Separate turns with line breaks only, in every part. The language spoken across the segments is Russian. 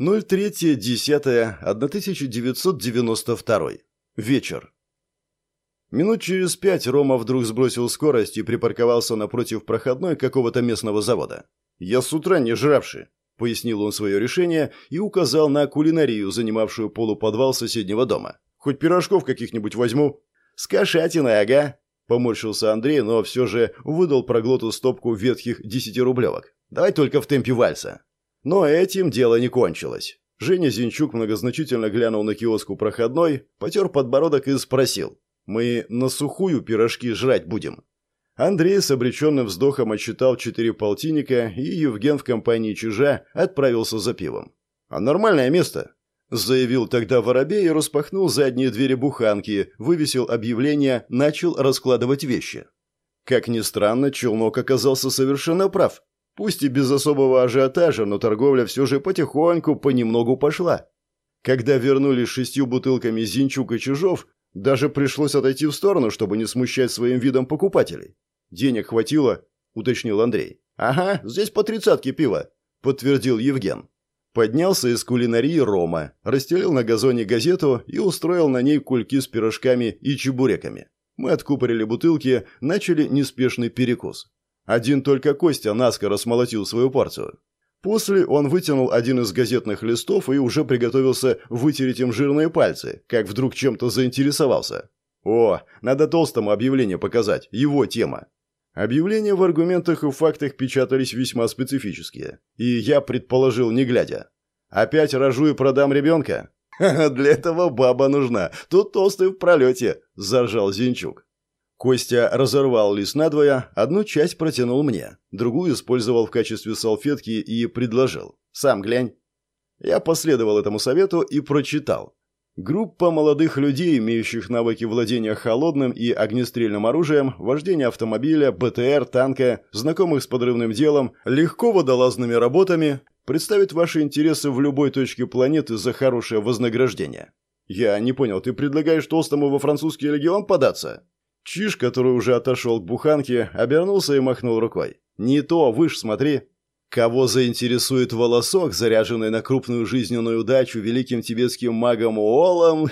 03.10.1992. Вечер. Минут через пять Рома вдруг сбросил скорость и припарковался напротив проходной какого-то местного завода. «Я с утра не жравший», — пояснил он свое решение и указал на кулинарию, занимавшую полуподвал соседнего дома. «Хоть пирожков каких-нибудь возьму». «С кошатиной, ага», — поморщился Андрей, но все же выдал проглоту стопку ветхих десятирублевок. «Давай только в темпе вальса». Но этим дело не кончилось. Женя Зинчук многозначительно глянул на киоск у проходной, потер подбородок и спросил. «Мы на сухую пирожки жрать будем?» Андрей с обреченным вздохом отчитал четыре полтинника, и Евген в компании чужа отправился за пивом. «А нормальное место?» Заявил тогда Воробей и распахнул задние двери буханки, вывесил объявление, начал раскладывать вещи. Как ни странно, Челнок оказался совершенно прав. Пусть и без особого ажиотажа, но торговля все же потихоньку, понемногу пошла. Когда вернулись шестью бутылками Зинчук и Чижов, даже пришлось отойти в сторону, чтобы не смущать своим видом покупателей. «Денег хватило?» – уточнил Андрей. «Ага, здесь по тридцатке пива», – подтвердил Евген. Поднялся из кулинарии Рома, расстелил на газоне газету и устроил на ней кульки с пирожками и чебуреками. Мы откупорили бутылки, начали неспешный перекус. Один только Костя наскоро смолотил свою порцию. После он вытянул один из газетных листов и уже приготовился вытереть им жирные пальцы, как вдруг чем-то заинтересовался. «О, надо толстому объявление показать, его тема». Объявления в аргументах и фактах печатались весьма специфические. И я предположил, не глядя. «Опять рожу и продам ребенка?» «Для этого баба нужна. Тут толстый в пролете», – заржал Зинчук. Костя разорвал лист надвое, одну часть протянул мне, другую использовал в качестве салфетки и предложил. «Сам глянь». Я последовал этому совету и прочитал. Группа молодых людей, имеющих навыки владения холодным и огнестрельным оружием, вождения автомобиля, БТР, танка, знакомых с подрывным делом, легко водолазными работами, представит ваши интересы в любой точке планеты за хорошее вознаграждение. Я не понял, ты предлагаешь толстому во французский легион податься? Чиж, который уже отошел к буханке, обернулся и махнул рукой. «Не то, выше смотри». Кого заинтересует волосок, заряженный на крупную жизненную удачу великим тибетским магом Уолом?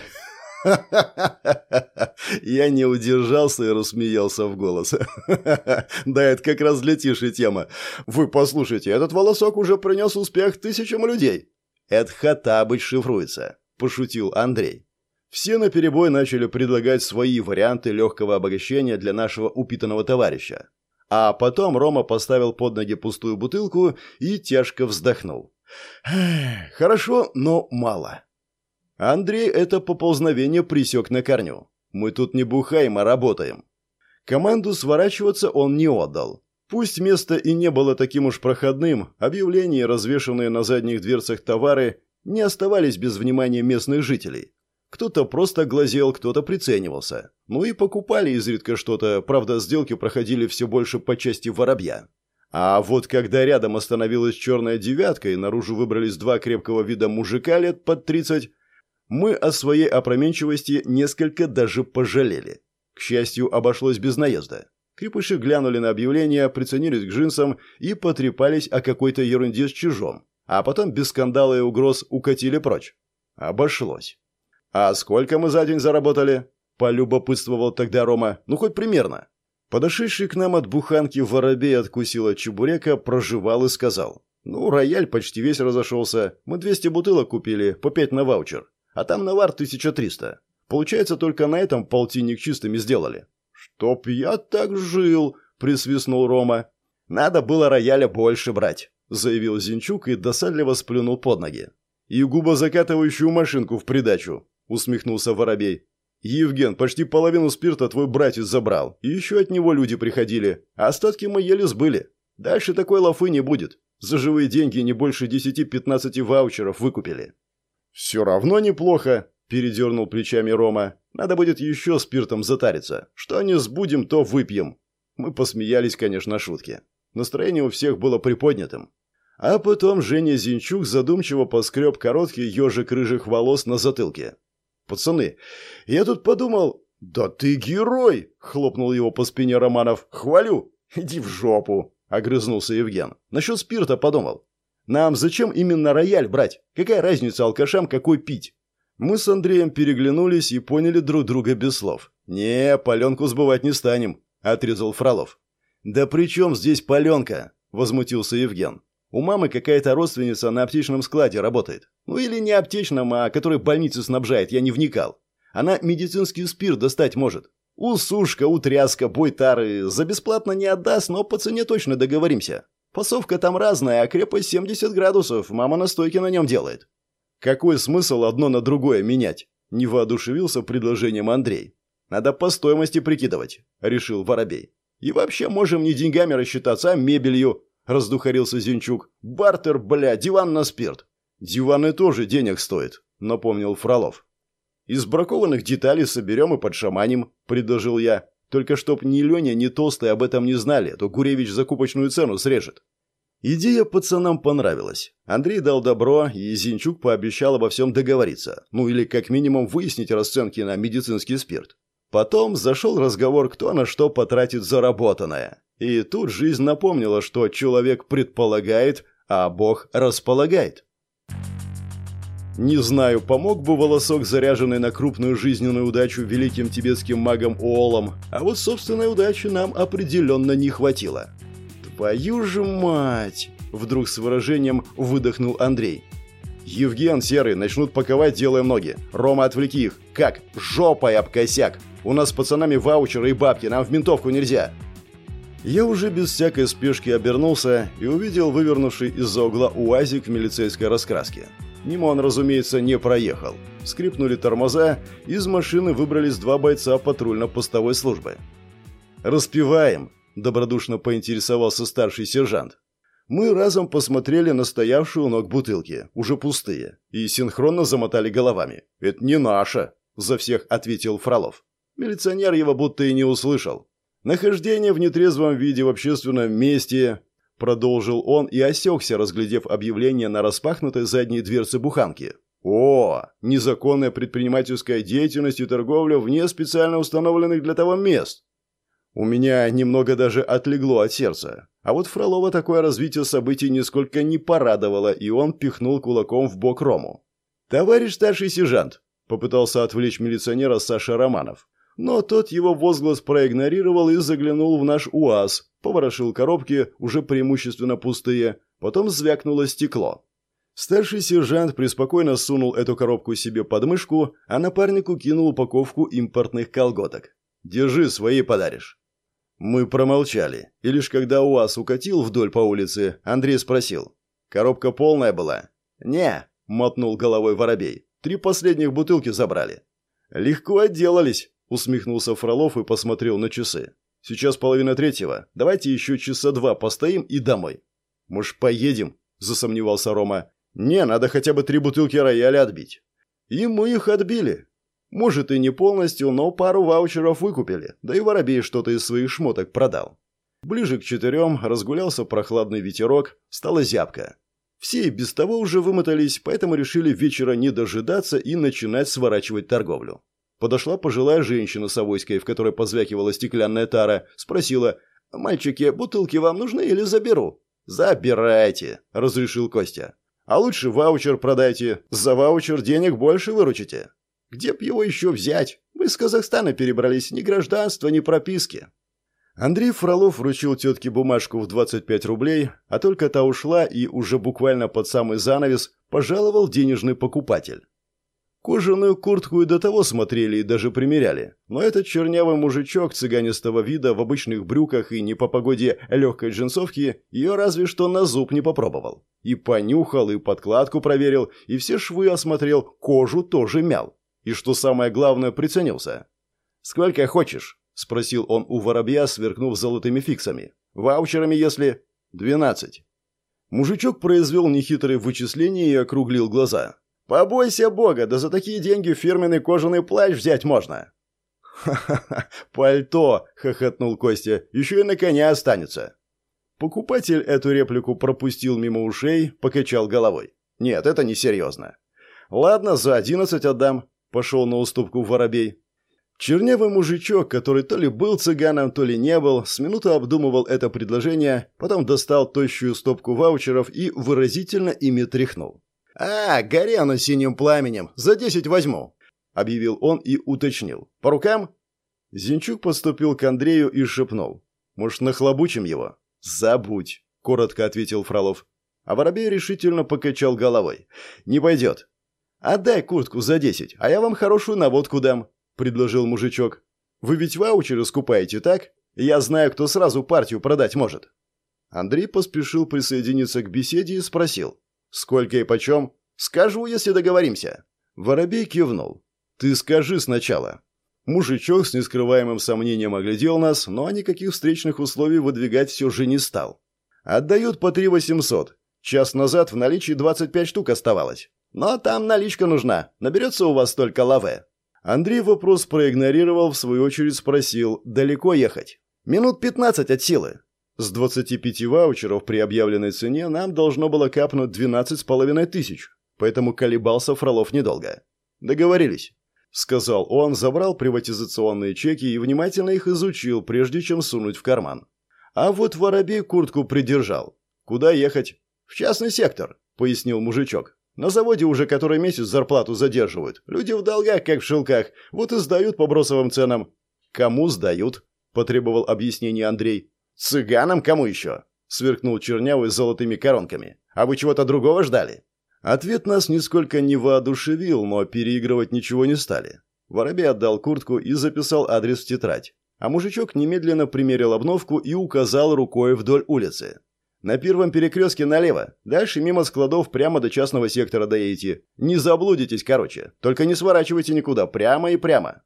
Я не удержался и рассмеялся в голос. Да, это как раз для тиши тема. Вы послушайте, этот волосок уже принес успех тысячам людей. Это Хатабыч шифруется, пошутил Андрей. Все наперебой начали предлагать свои варианты легкого обогащения для нашего упитанного товарища. А потом Рома поставил под ноги пустую бутылку и тяжко вздохнул. «Хорошо, но мало». Андрей это поползновение присек на корню. «Мы тут не бухаем, а работаем». Команду сворачиваться он не отдал. Пусть место и не было таким уж проходным, объявления, развешанные на задних дверцах товары, не оставались без внимания местных жителей. Кто-то просто глазел, кто-то приценивался. Ну и покупали изредка что-то, правда, сделки проходили все больше по части воробья. А вот когда рядом остановилась черная девятка и наружу выбрались два крепкого вида мужика лет под тридцать, мы о своей опроменчивости несколько даже пожалели. К счастью, обошлось без наезда. Крепыши глянули на объявление, приценились к джинсам и потрепались о какой-то ерунде с чужом, а потом без скандала и угроз укатили прочь. Обошлось. «А сколько мы за день заработали?» – полюбопытствовал тогда Рома. «Ну, хоть примерно». Подошедший к нам от буханки воробей откусил от чебурека, проживал и сказал. «Ну, рояль почти весь разошелся. Мы 200 бутылок купили, по 5 на ваучер. А там навар 1300. Получается, только на этом полтинник чистыми сделали». «Чтоб я так жил!» – присвистнул Рома. «Надо было рояля больше брать», – заявил Зинчук и досадливо сплюнул под ноги. «И губозакатывающую машинку в придачу», усмехнулся Воробей. «Евген, почти половину спирта твой братец забрал, и еще от него люди приходили, а остатки мы еле сбыли. Дальше такой лафы не будет. За живые деньги не больше 10-15 ваучеров выкупили». «Все равно неплохо», – передернул плечами Рома. «Надо будет еще спиртом затариться. Что не сбудем, то выпьем». Мы посмеялись, конечно, шутки. Настроение у всех было приподнятым. А потом Женя Зинчук задумчиво поскреб короткий ежик рыжих волос на затылке. «Пацаны, я тут подумал...» «Да ты герой!» — хлопнул его по спине Романов. «Хвалю!» «Иди в жопу!» — огрызнулся Евген. «Насчет спирта подумал. Нам зачем именно рояль брать? Какая разница алкашам, какой пить? Мы с Андреем переглянулись и поняли друг друга без слов. «Не, паленку сбывать не станем», — отрезал Фролов. «Да при чем здесь паленка?» — возмутился Евген. «У мамы какая-то родственница на аптечном складе работает. Ну или не аптечном, а который больницы снабжает, я не вникал. Она медицинский спирт достать может. Усушка, утряска, бойтары за бесплатно не отдаст, но по цене точно договоримся. Фасовка там разная, а крепость 70 градусов, мама настойки на нем делает. Какой смысл одно на другое менять? Не воодушевился предложением Андрей. Надо по стоимости прикидывать, решил Воробей. И вообще можем не деньгами рассчитаться, а мебелью, раздухарился Зинчук. Бартер, бля, диван на спирт. Диваны тоже денег стоят, напомнил Фролов. Из бракованных деталей соберем и подшаманим, предложил я. Только чтоб ни Леня, ни Толстый об этом не знали, то Гуревич закупочную цену срежет. Идея пацанам понравилась. Андрей дал добро, и Зинчук пообещал обо всем договориться. Ну или как минимум выяснить расценки на медицинский спирт. Потом зашел разговор, кто на что потратит заработанное. И тут жизнь напомнила, что человек предполагает, а Бог располагает. Не знаю, помог бы волосок, заряженный на крупную жизненную удачу великим тибетским магом Оолом, а вот собственной удачи нам определенно не хватило. «Твою же мать!» – вдруг с выражением выдохнул Андрей. «Евген, Серый, начнут паковать, делаем ноги. Рома, отвлеки их. Как? Жопой об косяк. У нас с пацанами ваучеры и бабки, нам в ментовку нельзя». Я уже без всякой спешки обернулся и увидел вывернувший из-за угла УАЗик в милицейской раскраске. Мимо он, разумеется, не проехал. Скрипнули тормоза, из машины выбрались два бойца патрульно-постовой службы. «Распеваем», добродушно поинтересовался старший сержант. Мы разом посмотрели на стоявшую ног бутылки, уже пустые, и синхронно замотали головами. «Это не наша», — за всех ответил Фролов. Милиционер его будто и не услышал. «Нахождение в нетрезвом виде в общественном месте», — продолжил он и осекся, разглядев объявление на распахнутой задней дверце буханки. «О, незаконная предпринимательская деятельность и торговля вне специально установленных для того мест. У меня немного даже отлегло от сердца. А вот Фролова такое развитие событий нисколько не порадовало, и он пихнул кулаком в бок Рому. «Товарищ старший сержант!» – попытался отвлечь милиционера Саша Романов. Но тот его возглас проигнорировал и заглянул в наш УАЗ, поворошил коробки, уже преимущественно пустые, потом звякнуло стекло. Старший сержант преспокойно сунул эту коробку себе под мышку, а напарнику кинул упаковку импортных колготок. «Держи, свои подаришь». Мы промолчали, и лишь когда УАЗ укатил вдоль по улице, Андрей спросил. «Коробка полная была?» «Не», — мотнул головой воробей. «Три последних бутылки забрали». «Легко отделались», — усмехнулся Фролов и посмотрел на часы. «Сейчас половина третьего. Давайте еще часа два постоим и домой». «Может, поедем?» — засомневался Рома. «Не, надо хотя бы три бутылки рояля отбить». И мы их отбили. Может и не полностью, но пару ваучеров выкупили, да и воробей что-то из своих шмоток продал. Ближе к четырем разгулялся прохладный ветерок, стало зябко. Все и без того уже вымотались, поэтому решили вечера не дожидаться и начинать сворачивать торговлю. Подошла пожилая женщина с авоськой, в которой позвякивала стеклянная тара, спросила, «Мальчики, бутылки вам нужны или заберу?» «Забирайте», — разрешил Костя. «А лучше ваучер продайте, за ваучер денег больше выручите». Где б его еще взять? Мы из Казахстана перебрались, ни гражданства, ни прописки». Андрей Фролов вручил тетке бумажку в 25 рублей, а только та ушла и уже буквально под самый занавес пожаловал денежный покупатель. Кожаную куртку и до того смотрели и даже примеряли, но этот чернявый мужичок цыганистого вида в обычных брюках и не по погоде легкой джинсовки ее разве что на зуб не попробовал. И понюхал, и подкладку проверил, и все швы осмотрел, кожу тоже мял. И, что самое главное, приценился. «Сколько хочешь?» – спросил он у воробья, сверкнув золотыми фиксами. «Ваучерами, если...» «Двенадцать». Мужичок произвел нехитрые вычисления и округлил глаза. «Побойся бога, да за такие деньги фирменный кожаный плащ взять можно!» «Ха-ха-ха, пальто!» — хохотнул Костя. «Еще и на коня останется!» Покупатель эту реплику пропустил мимо ушей, покачал головой. «Нет, это несерьезно. Ладно, за одиннадцать отдам. Пошел на уступку воробей. Чернявый мужичок, который то ли был цыганом, то ли не был, с минуту обдумывал это предложение, потом достал тощую стопку ваучеров и выразительно ими тряхнул. «А, гори оно синим пламенем, за десять возьму», — объявил он и уточнил. «По рукам?» Зинчук подступил к Андрею и шепнул. «Может, нахлобучим его?» «Забудь», — коротко ответил Фролов. А Воробей решительно покачал головой. «Не пойдет». «Отдай куртку за десять, а я вам хорошую наводку дам», — предложил мужичок. «Вы ведь ваучеры скупаете, так? Я знаю, кто сразу партию продать может». Андрей поспешил присоединиться к беседе и спросил. «Сколько и почем?» «Скажу, если договоримся». Воробей кивнул. «Ты скажи сначала». Мужичок с нескрываемым сомнением оглядел нас, но никаких встречных условий выдвигать все же не стал. «Отдают по три восемьсот. Час назад в наличии 25 штук оставалось. Но там наличка нужна. Наберется у вас только лаве». Андрей вопрос проигнорировал, в свою очередь спросил, далеко ехать? «Минут 15 от силы». С 25 ваучеров при объявленной цене нам должно было капнуть 12 с половиной тысяч, поэтому колебался Фролов недолго. Договорились. — сказал он, забрал приватизационные чеки и внимательно их изучил, прежде чем сунуть в карман. А вот воробей куртку придержал. «Куда ехать?» «В частный сектор», — пояснил мужичок. «На заводе уже который месяц зарплату задерживают. Люди в долгах, как в шелках, вот и сдают по бросовым ценам». «Кому сдают?» — потребовал объяснение Андрей. «Цыганам кому еще?» — сверкнул чернявый золотыми коронками. «А вы чего-то другого ждали?» Ответ нас нисколько не воодушевил, но переигрывать ничего не стали. Воробей отдал куртку и записал адрес в тетрадь. А мужичок немедленно примерил обновку и указал рукой вдоль улицы. «На первом перекрестке налево. Дальше мимо складов прямо до частного сектора доедете. Не заблудитесь, короче. Только не сворачивайте никуда. Прямо и прямо».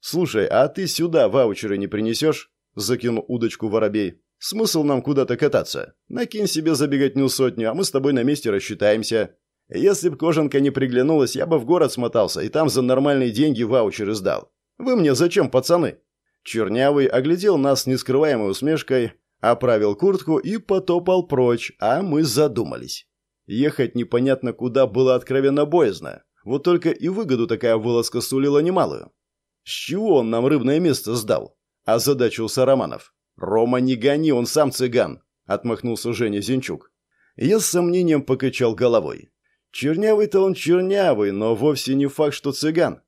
«Слушай, а ты сюда ваучеры не принесешь?» – закинул удочку воробей. «Смысл нам куда-то кататься? Накинь себе забегать сотню, а мы с тобой на месте рассчитаемся. Если б кожанка не приглянулась, я бы в город смотался и там за нормальные деньги ваучеры сдал. Вы мне зачем, пацаны?» Чернявый оглядел нас с нескрываемой усмешкой, оправил куртку и потопал прочь, а мы задумались. Ехать непонятно куда было откровенно боязно. Вот только и выгоду такая вылазка сулила немалую. «С чего он нам рыбное место сдал?» – озадачился Романов. «Рома, не гони, он сам цыган», – отмахнулся Женя Зинчук. Я с сомнением покачал головой. Чернявый-то он чернявый, но вовсе не факт, что цыган.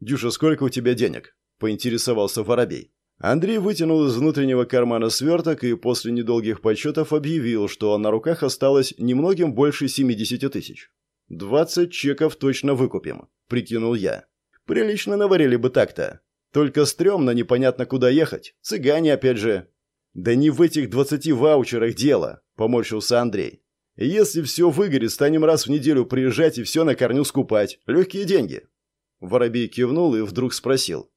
«Дюша, сколько у тебя денег?» – поинтересовался Воробей. Андрей вытянул из внутреннего кармана сверток и после недолгих подсчетов объявил, что на руках осталось немногим больше 70 тысяч. «Двадцать чеков точно выкупим», – прикинул я. «Прилично наварили бы так-то. Только стрёмно непонятно куда ехать. Цыгане опять же». «Да не в этих двадцати ваучерах дело», – поморщился Андрей. Если все выгорит, станем раз в неделю приезжать и все на корню скупать. Легкие деньги». Воробей кивнул и вдруг спросил.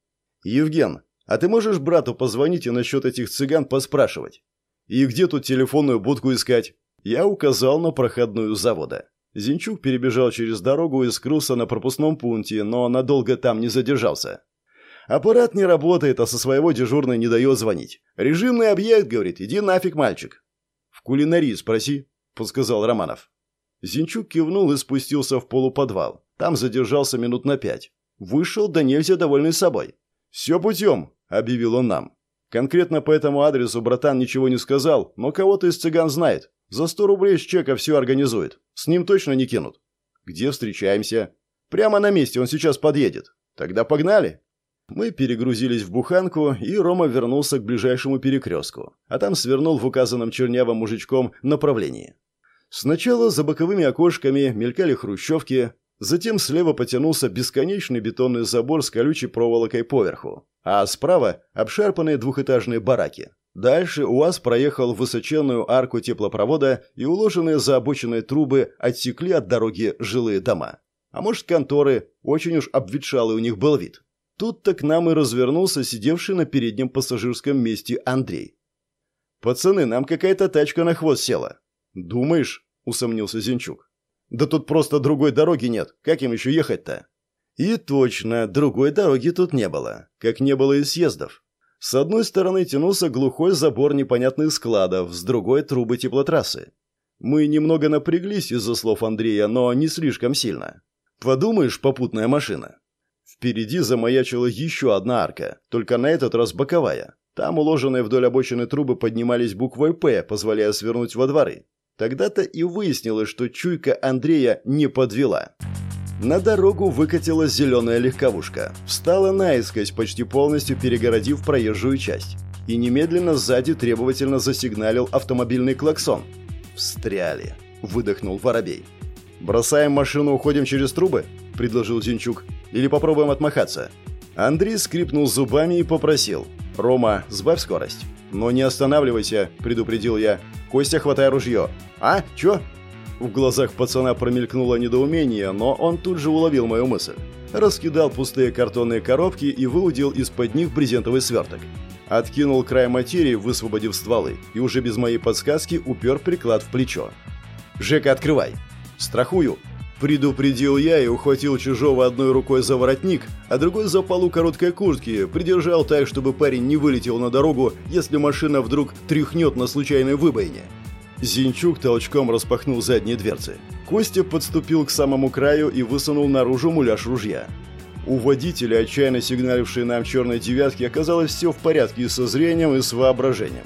«Евген, а ты можешь брату позвонить и насчет этих цыган поспрашивать? И где тут телефонную будку искать?» Я указал на проходную завода. Зинчук перебежал через дорогу и скрылся на пропускном пункте, но надолго там не задержался. «Аппарат не работает, а со своего дежурной не дает звонить. Режимный объект, — говорит, — иди нафиг, мальчик». «В кулинарии спроси», подсказал Романов. Зинчук кивнул и спустился в полуподвал. Там задержался минут на пять. Вышел да нельзя довольный собой. «Все путем», — объявил он нам. Конкретно по этому адресу братан ничего не сказал, но кого-то из цыган знает. За сто рублей с чека все организует. С ним точно не кинут. Где встречаемся? Прямо на месте, он сейчас подъедет. Тогда погнали. Мы перегрузились в буханку, и Рома вернулся к ближайшему перекрестку, а там свернул в указанном чернявым мужичком направлении. Сначала за боковыми окошками мелькали хрущевки, затем слева потянулся бесконечный бетонный забор с колючей проволокой поверху, а справа обшарпанные двухэтажные бараки. Дальше УАЗ проехал высоченную арку теплопровода и уложенные за обочиной трубы отсекли от дороги жилые дома. А может, конторы, очень уж обветшалый у них был вид. Тут-то к нам и развернулся сидевший на переднем пассажирском месте Андрей. «Пацаны, нам какая-то тачка на хвост села. «Думаешь?» – усомнился Зинчук. «Да тут просто другой дороги нет. Как им еще ехать-то?» И точно, другой дороги тут не было. Как не было и съездов. С одной стороны тянулся глухой забор непонятных складов, с другой – трубы теплотрассы. Мы немного напряглись из-за слов Андрея, но не слишком сильно. Подумаешь, попутная машина. Впереди замаячила еще одна арка, только на этот раз боковая. Там уложенные вдоль обочины трубы поднимались буквой «П», позволяя свернуть во дворы. Тогда-то и выяснилось, что чуйка Андрея не подвела. На дорогу выкатилась зеленая легковушка. Встала наискось, почти полностью перегородив проезжую часть. И немедленно сзади требовательно засигналил автомобильный клаксон. «Встряли», — выдохнул Воробей. «Бросаем машину, уходим через трубы?» – предложил Зинчук. «Или попробуем отмахаться?» Андрей скрипнул зубами и попросил. «Рома, сбавь скорость». «Но не останавливайся», – предупредил я. «Костя, хватай ружье». «А? Чё?» В глазах пацана промелькнуло недоумение, но он тут же уловил мою мысль. Раскидал пустые картонные коробки и выудил из-под них брезентовый сверток. Откинул край материи, высвободив стволы, и уже без моей подсказки упер приклад в плечо. «Жека, открывай!» «Страхую!» Предупредил я и ухватил чужого одной рукой за воротник, а другой за полу короткой куртки, придержал так, чтобы парень не вылетел на дорогу, если машина вдруг тряхнет на случайной выбоине. Зинчук толчком распахнул задние дверцы. Костя подступил к самому краю и высунул наружу муляж ружья. У водителя, отчаянно сигналившей нам черной девятки, оказалось все в порядке и со зрением, и с воображением.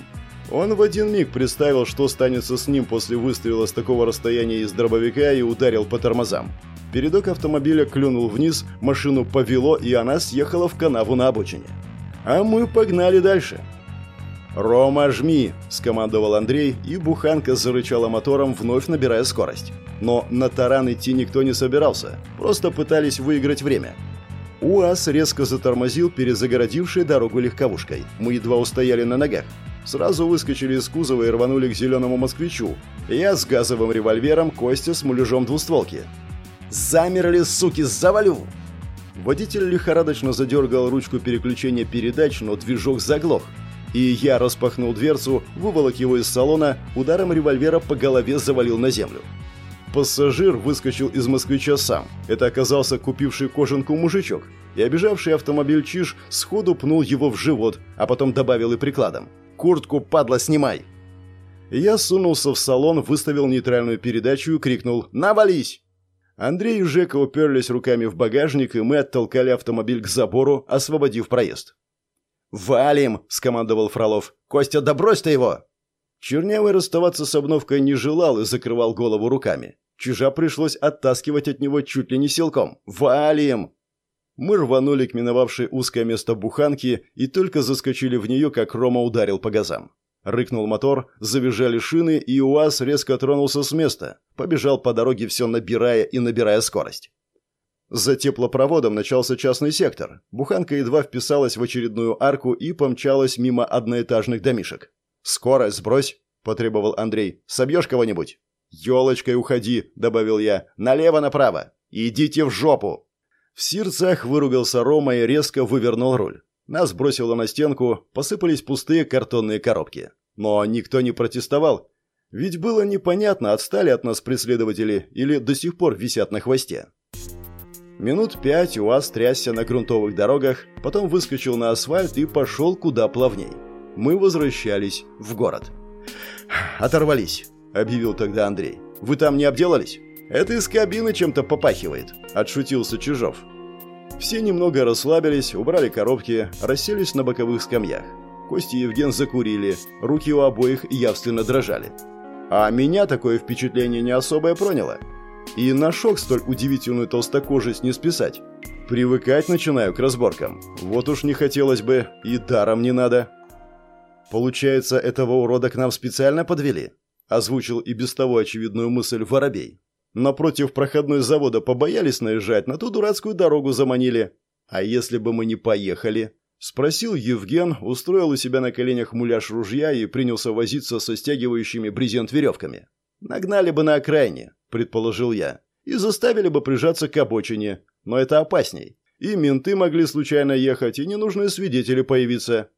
Он в один миг представил, что станется с ним после выстрела с такого расстояния из дробовика и ударил по тормозам. Передок автомобиля клюнул вниз, машину повело, и она съехала в канаву на обочине. А мы погнали дальше. «Рома, жми!» – скомандовал Андрей, и буханка зарычала мотором, вновь набирая скорость. Но на таран идти никто не собирался, просто пытались выиграть время. УАЗ резко затормозил перезагородившей дорогу легковушкой. Мы едва устояли на ногах. Сразу выскочили из кузова и рванули к зеленому москвичу. Я с газовым револьвером, Костя с муляжом двустволки. «Замерли, суки, завалю!» Водитель лихорадочно задергал ручку переключения передач, но движок заглох. И я распахнул дверцу, выволок его из салона, ударом револьвера по голове завалил на землю. Пассажир выскочил из москвича сам. Это оказался купивший кожанку мужичок. И обижавший автомобиль Чиж сходу пнул его в живот, а потом добавил и прикладом. Куртку, падла, снимай!» Я сунулся в салон, выставил нейтральную передачу и крикнул «Навались!». Андрей и Жека уперлись руками в багажник, и мы оттолкали автомобиль к забору, освободив проезд. «Валим!» – скомандовал Фролов. «Костя, да брось ты его!» Чернявый расставаться с обновкой не желал и закрывал голову руками. Чужа пришлось оттаскивать от него чуть ли не силком. «Валим!» Мы рванули к миновавшей узкое место буханки и только заскочили в нее, как Рома ударил по газам. Рыкнул мотор, завизжали шины, и УАЗ резко тронулся с места. Побежал по дороге, все набирая и набирая скорость. За теплопроводом начался частный сектор. Буханка едва вписалась в очередную арку и помчалась мимо одноэтажных домишек. «Скорость сбрось!» – потребовал Андрей. «Собьешь кого-нибудь?» «Елочкой уходи!» – добавил я. «Налево-направо! Идите в жопу!» В сердцах выругался Рома и резко вывернул руль. Нас бросило на стенку, посыпались пустые картонные коробки. Но никто не протестовал. Ведь было непонятно, отстали от нас преследователи или до сих пор висят на хвосте. Минут пять УАЗ трясся на грунтовых дорогах, потом выскочил на асфальт и пошел куда плавней. Мы возвращались в город. «Оторвались», — объявил тогда Андрей. «Вы там не обделались?» «Это из кабины чем-то попахивает», – отшутился Чижов. Все немного расслабились, убрали коробки, расселись на боковых скамьях. Кости и Евген закурили, руки у обоих явственно дрожали. А меня такое впечатление не особое проняло. И на шок столь удивительную толстокожесть не списать. Привыкать начинаю к разборкам. Вот уж не хотелось бы, и даром не надо. Получается, этого урода к нам специально подвели? Озвучил и без того очевидную мысль Воробей. Напротив проходной завода побоялись наезжать, на ту дурацкую дорогу заманили. А если бы мы не поехали? Спросил Евген, устроил у себя на коленях муляж ружья и принялся возиться со стягивающими брезент веревками. Нагнали бы на окраине, предположил я, и заставили бы прижаться к обочине. Но это опасней. И менты могли случайно ехать, и ненужные свидетели появиться.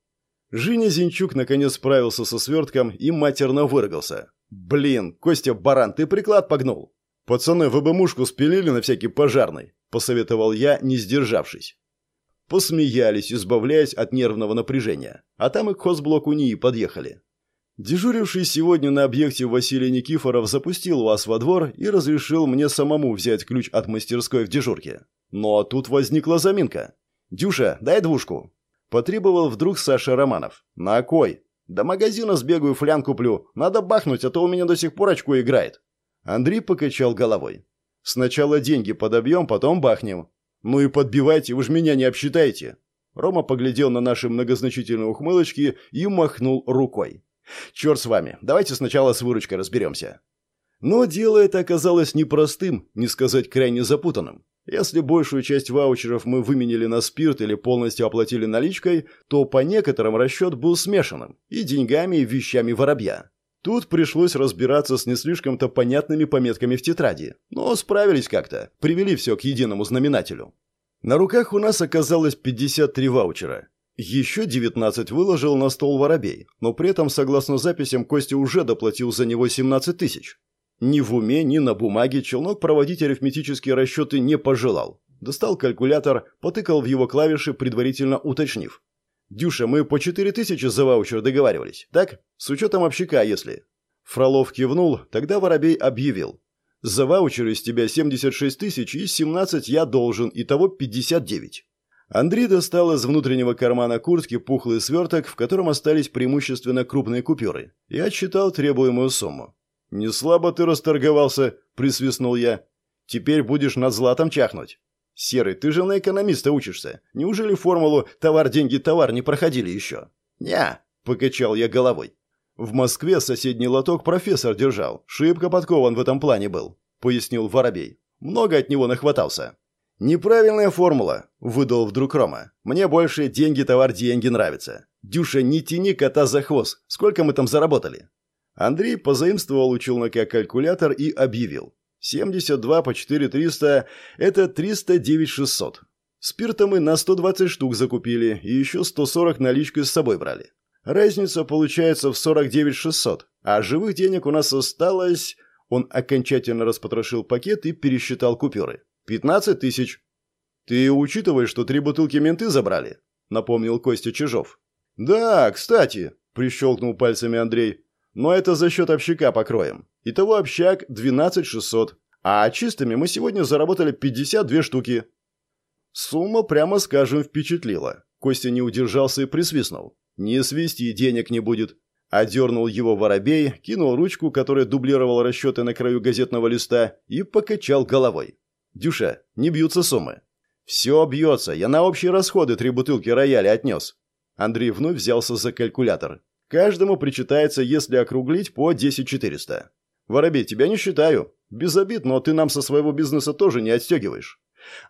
Женя Зинчук наконец справился со свертком и матерно выругался. «Блин, Костя, баран, ты приклад погнул!» «Пацаны, вы бы мушку спилили на всякий пожарный», – посоветовал я, не сдержавшись. Посмеялись, избавляясь от нервного напряжения. А там и к хозблоку НИИ подъехали. Дежуривший сегодня на объекте Василий Никифоров запустил вас во двор и разрешил мне самому взять ключ от мастерской в дежурке. Но тут возникла заминка. «Дюша, дай двушку!» Потребовал вдруг Саша Романов. «На кой?» «До магазина сбегаю, флян куплю. Надо бахнуть, а то у меня до сих пор очко играет». Андрей покачал головой. «Сначала деньги подобьем, потом бахнем». «Ну и подбивайте, вы ж меня не обсчитаете». Рома поглядел на наши многозначительные ухмылочки и махнул рукой. «Черт с вами, давайте сначала с выручкой разберемся». Но дело это оказалось непростым, не сказать крайне запутанным. Если большую часть ваучеров мы выменили на спирт или полностью оплатили наличкой, то по некоторым расчет был смешанным и деньгами, и вещами воробья. Тут пришлось разбираться с не слишком-то понятными пометками в тетради, но справились как-то, привели все к единому знаменателю. На руках у нас оказалось 53 ваучера. Еще 19 выложил на стол воробей, но при этом, согласно записям, Костя уже доплатил за него 17 тысяч. Ни в уме, ни на бумаге челнок проводить арифметические расчеты не пожелал. Достал калькулятор, потыкал в его клавиши, предварительно уточнив. «Дюша, мы по четыре тысячи за ваучер договаривались, так? С учетом общака, если...» Фролов кивнул, тогда Воробей объявил. «За ваучер из тебя 76 тысяч и 17 я должен, итого 59». Андрей достал из внутреннего кармана куртки пухлый сверток, в котором остались преимущественно крупные купюры, и отсчитал требуемую сумму. «Не слабо ты расторговался», — присвистнул я. «Теперь будешь над златом чахнуть». «Серый, ты же на экономиста учишься. Неужели формулу «товар, деньги, товар» не проходили еще?» «Не», — покачал я головой. «В Москве соседний лоток профессор держал. Шибко подкован в этом плане был», — пояснил Воробей. «Много от него нахватался». «Неправильная формула», — выдал вдруг Рома. «Мне больше деньги, товар, деньги нравится. Дюша, не тяни кота за хвост. Сколько мы там заработали?» Андрей позаимствовал у челнока калькулятор и объявил. 72 по 4300 – это 309 600. Спирта мы на 120 штук закупили и еще 140 наличкой с собой брали. Разница получается в 49 600, а живых денег у нас осталось... Он окончательно распотрошил пакет и пересчитал купюры. 15 тысяч. «Ты учитываешь, что три бутылки менты забрали?» – напомнил Костя Чижов. «Да, кстати», – прищелкнул пальцами Андрей. Но это за счет общака покроем. Итого общак 12 600. А чистыми мы сегодня заработали 52 штуки. Сумма, прямо скажем, впечатлила. Костя не удержался и присвистнул. «Не свести, денег не будет». Одернул его воробей, кинул ручку, которая дублировала расчеты на краю газетного листа, и покачал головой. «Дюша, не бьются суммы». «Все бьется. Я на общие расходы три бутылки рояля отнес». Андрей вновь взялся за калькулятор. Каждому причитается, если округлить, по 10 400. Воробей, тебя не считаю. Без обид, но ты нам со своего бизнеса тоже не отстегиваешь.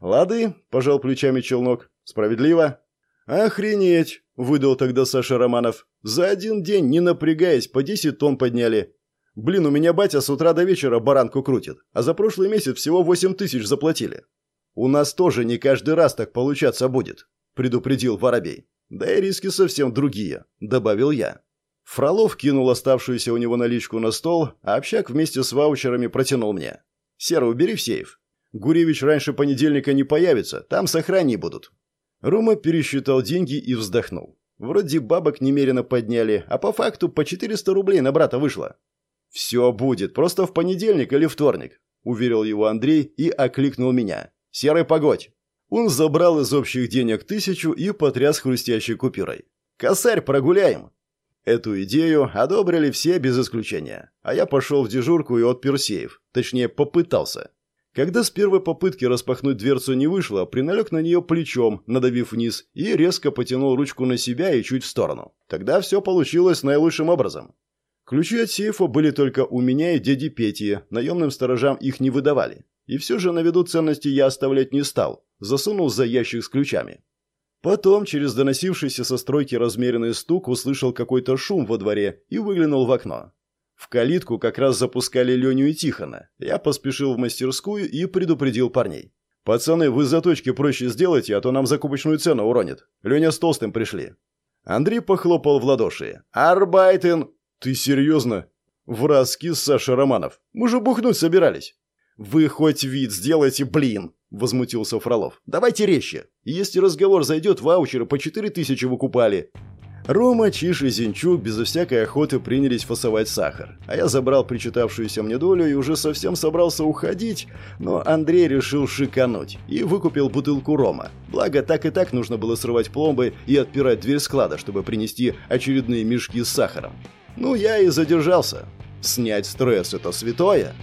Лады, пожал плечами челнок. Справедливо. Охренеть, выдал тогда Саша Романов. За один день, не напрягаясь, по 10 тонн подняли. Блин, у меня батя с утра до вечера баранку крутит, а за прошлый месяц всего 8 тысяч заплатили. У нас тоже не каждый раз так получаться будет, предупредил Воробей. Да и риски совсем другие, добавил я. Фролов кинул оставшуюся у него наличку на стол, а общак вместе с ваучерами протянул мне. «Серый, убери в сейф. Гуревич раньше понедельника не появится, там сохрани будут». Рома пересчитал деньги и вздохнул. Вроде бабок немерено подняли, а по факту по 400 рублей на брата вышло. «Все будет, просто в понедельник или вторник», — уверил его Андрей и окликнул меня. «Серый, погодь!» Он забрал из общих денег тысячу и потряс хрустящей купюрой. «Косарь, прогуляем!» Эту идею одобрили все без исключения, а я пошел в дежурку и отпер сейф, точнее попытался. Когда с первой попытки распахнуть дверцу не вышло, приналег на нее плечом, надавив вниз, и резко потянул ручку на себя и чуть в сторону. Тогда все получилось наилучшим образом. Ключи от сейфа были только у меня и дяди Пети, наемным сторожам их не выдавали. И все же на виду ценности я оставлять не стал, засунул за ящик с ключами. Потом, через доносившийся со стройки размеренный стук, услышал какой-то шум во дворе и выглянул в окно. В калитку как раз запускали Леню и Тихона. Я поспешил в мастерскую и предупредил парней. «Пацаны, вы заточки проще сделайте, а то нам закупочную цену уронит. Леня с Толстым пришли». Андрей похлопал в ладоши. «Арбайтен!» «Ты серьезно?» «В раскис Саша Романов. Мы же бухнуть собирались». «Вы хоть вид сделайте, блин!» – возмутился Фролов. «Давайте резче. Если разговор зайдет, ваучеры по четыре тысячи выкупали». Рома, Чиш и Зинчук безо всякой охоты принялись фасовать сахар, а я забрал причитавшуюся мне долю и уже совсем собрался уходить, но Андрей решил шикануть и выкупил бутылку Рома. Благо, так и так нужно было срывать пломбы и отпирать дверь склада, чтобы принести очередные мешки с сахаром. Ну, я и задержался. Снять стресс – это святое.